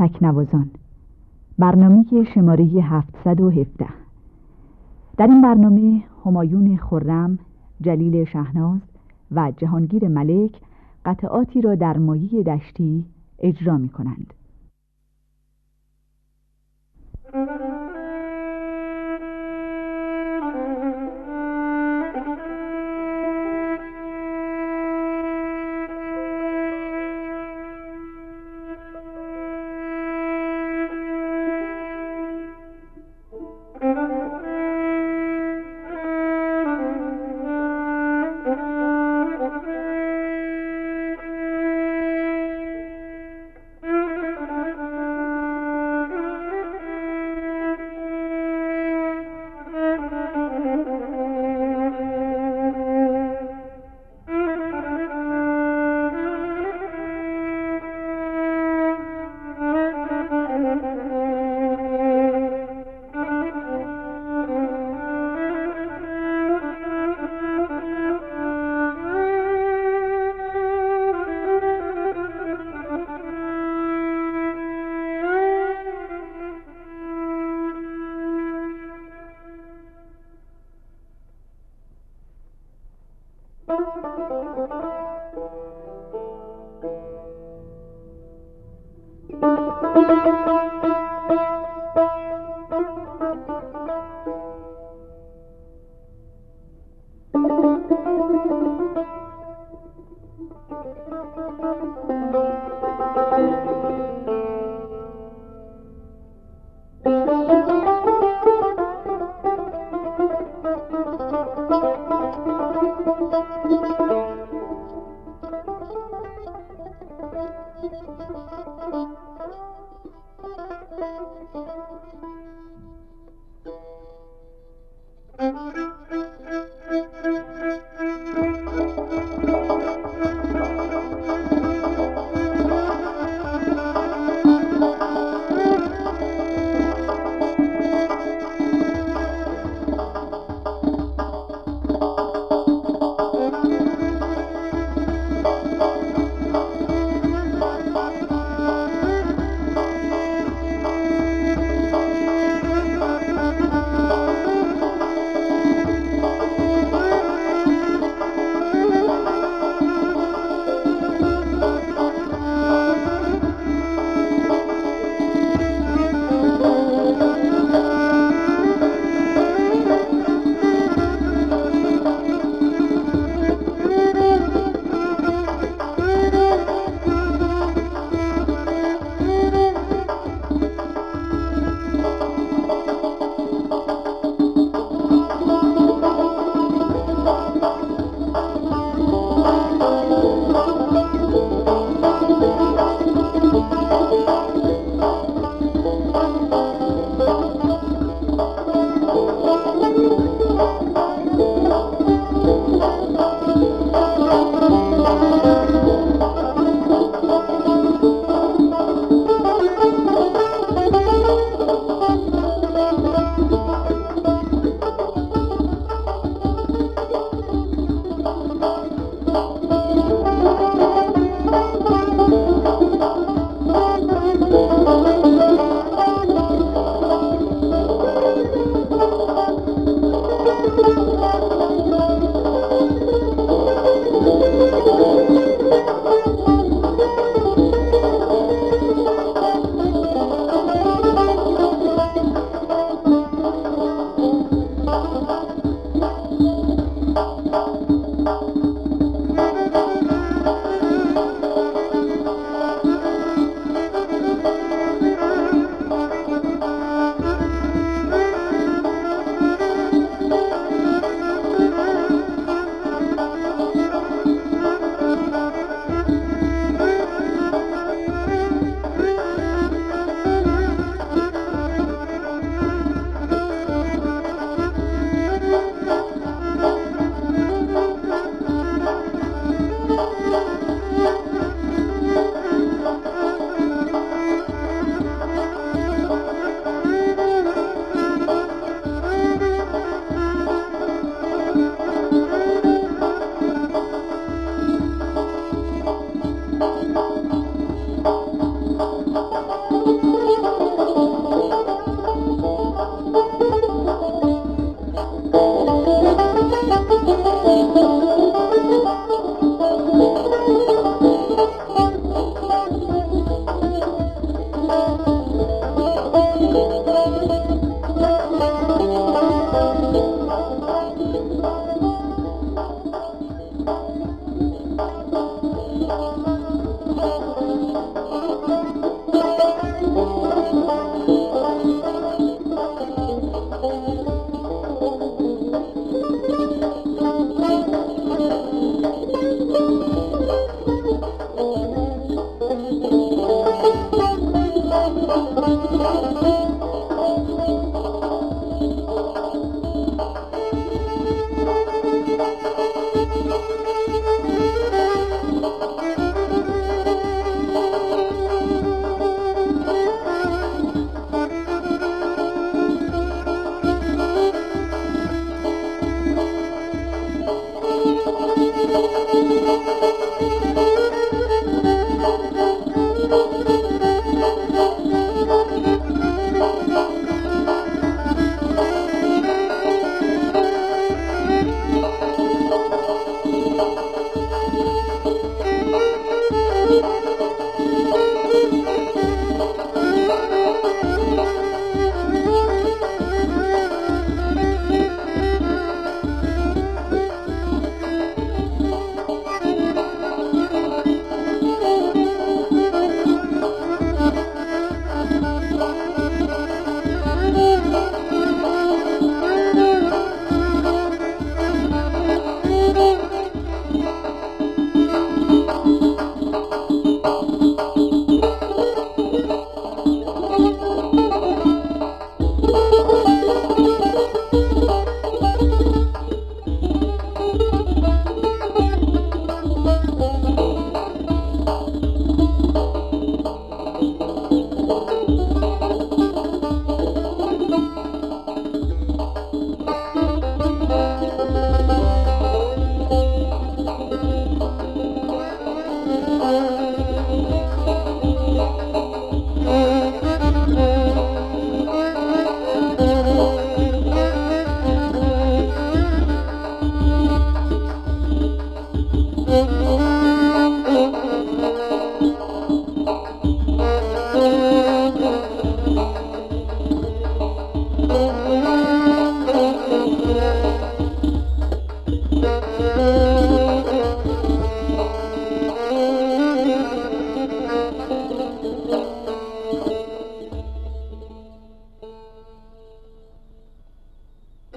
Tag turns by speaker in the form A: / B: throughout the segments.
A: تکنوازان برنامه شماره 717 در این برنامه همایون خرم، جلیل شهناز و جهانگیر ملک قطعاتی را در مایه دشتی اجرا می کنند.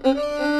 A: Mm-hmm.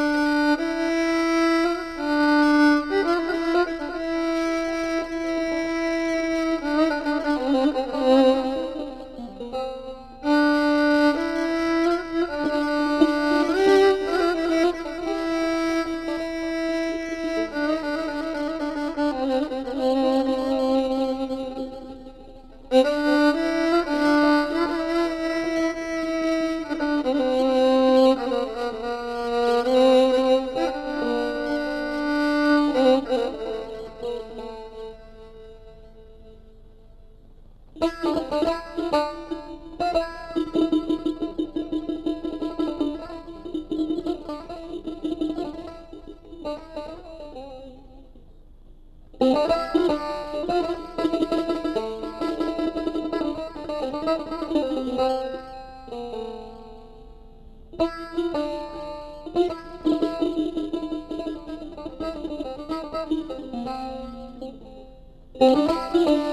A: Thank you.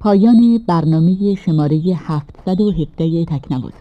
A: پایان برنامه شماره 717 تکنوازان